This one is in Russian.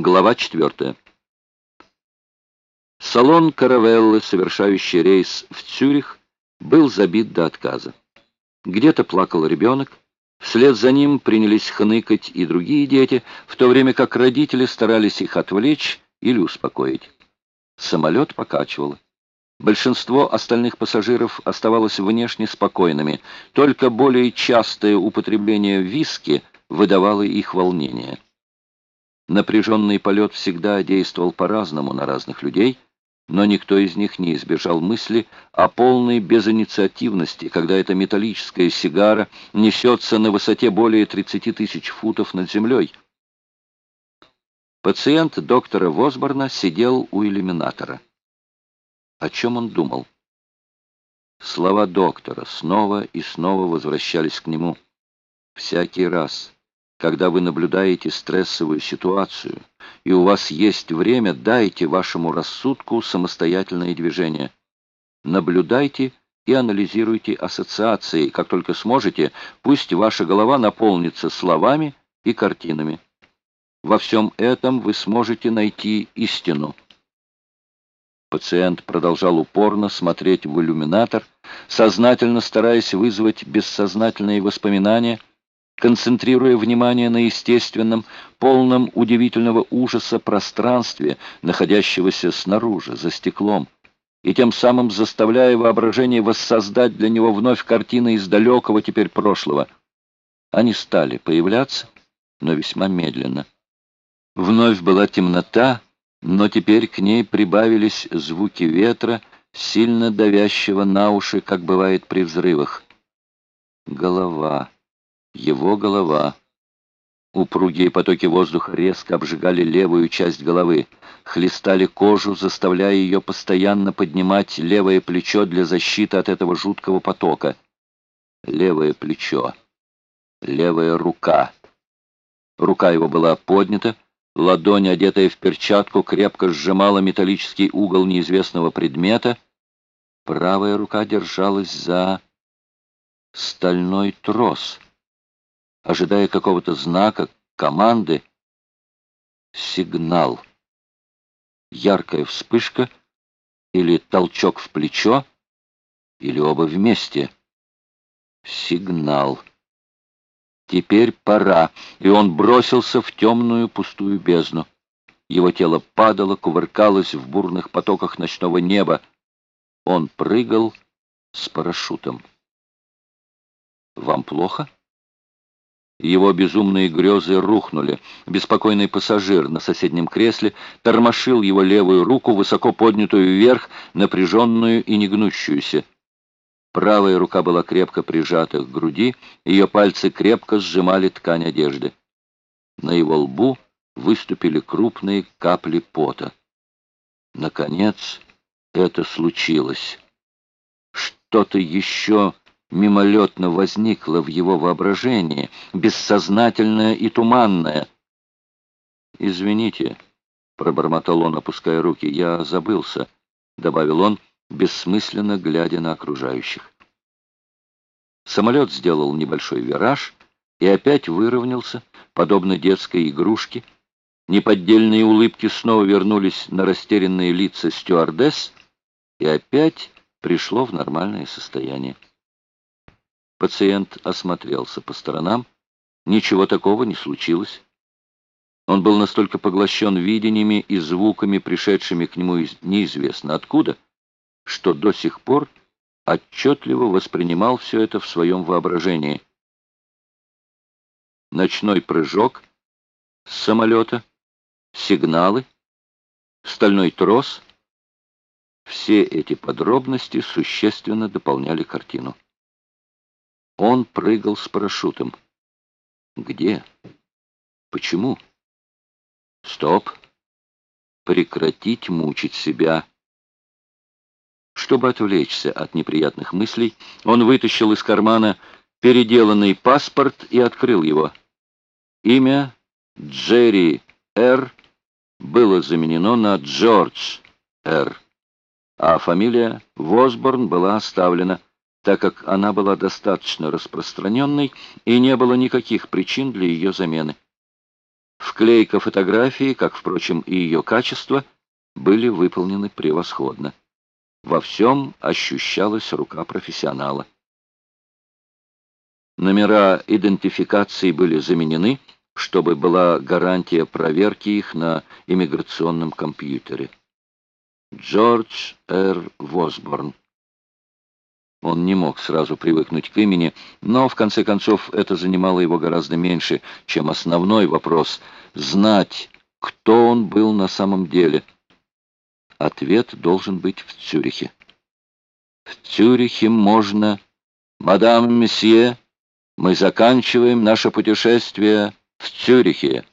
Глава 4. Салон каравеллы, совершающий рейс в Цюрих, был забит до отказа. Где-то плакал ребенок, вслед за ним принялись хныкать и другие дети, в то время как родители старались их отвлечь или успокоить. Самолет покачивало. Большинство остальных пассажиров оставалось внешне спокойными, только более частое употребление виски выдавало их волнение. Напряженный полет всегда действовал по-разному на разных людей, но никто из них не избежал мысли о полной безинициативности, когда эта металлическая сигара несется на высоте более 30 тысяч футов над землей. Пациент доктора Восборна сидел у иллюминатора. О чем он думал? Слова доктора снова и снова возвращались к нему. Всякий раз, когда вы наблюдаете стрессовую ситуацию, и у вас есть время, дайте вашему рассудку самостоятельное движение. Наблюдайте и анализируйте ассоциации. Как только сможете, пусть ваша голова наполнится словами и картинами. Во всем этом вы сможете найти истину. Пациент продолжал упорно смотреть в иллюминатор, сознательно стараясь вызвать бессознательные воспоминания, концентрируя внимание на естественном, полном удивительного ужаса пространстве, находящегося снаружи, за стеклом, и тем самым заставляя воображение воссоздать для него вновь картины из далекого теперь прошлого. Они стали появляться, но весьма медленно. Вновь была темнота, но теперь к ней прибавились звуки ветра, сильно давящего на уши, как бывает при взрывах. Голова его голова. Упругие потоки воздуха резко обжигали левую часть головы, хлестали кожу, заставляя ее постоянно поднимать левое плечо для защиты от этого жуткого потока. Левое плечо. Левая рука. Рука его была поднята, ладонь, одетая в перчатку, крепко сжимала металлический угол неизвестного предмета. Правая рука держалась за стальной трос — ожидая какого-то знака, команды. Сигнал. Яркая вспышка или толчок в плечо, или оба вместе. Сигнал. Теперь пора, и он бросился в темную пустую бездну. Его тело падало, кувыркалось в бурных потоках ночного неба. Он прыгал с парашютом. «Вам плохо?» Его безумные грезы рухнули. Беспокойный пассажир на соседнем кресле тормошил его левую руку, высоко поднятую вверх, напряженную и негнущуюся. Правая рука была крепко прижата к груди, ее пальцы крепко сжимали ткань одежды. На его лбу выступили крупные капли пота. Наконец, это случилось. Что-то еще мимолетно возникло в его воображении, бессознательное и туманное. «Извините», — пробормотал он, опуская руки, — «я забылся», — добавил он, бессмысленно глядя на окружающих. Самолет сделал небольшой вираж и опять выровнялся, подобно детской игрушке. Неподдельные улыбки снова вернулись на растерянные лица стюардесс, и опять пришло в нормальное состояние. Пациент осмотрелся по сторонам. Ничего такого не случилось. Он был настолько поглощен видениями и звуками, пришедшими к нему из неизвестно откуда, что до сих пор отчетливо воспринимал все это в своем воображении. Ночной прыжок с самолета, сигналы, стальной трос — все эти подробности существенно дополняли картину. Он прыгал с парашютом. Где? Почему? Стоп. Прекратить мучить себя. Чтобы отвлечься от неприятных мыслей, он вытащил из кармана переделанный паспорт и открыл его. Имя Джерри Р. было заменено на Джордж Р., а фамилия Восборн была оставлена так как она была достаточно распространенной и не было никаких причин для ее замены. Вклейка фотографии, как, впрочем, и ее качество, были выполнены превосходно. Во всем ощущалась рука профессионала. Номера идентификации были заменены, чтобы была гарантия проверки их на иммиграционном компьютере. Джордж Р. Восборн. Он не мог сразу привыкнуть к имени, но, в конце концов, это занимало его гораздо меньше, чем основной вопрос — знать, кто он был на самом деле. Ответ должен быть в Цюрихе. В Цюрихе можно... «Мадам, месье, мы заканчиваем наше путешествие в Цюрихе».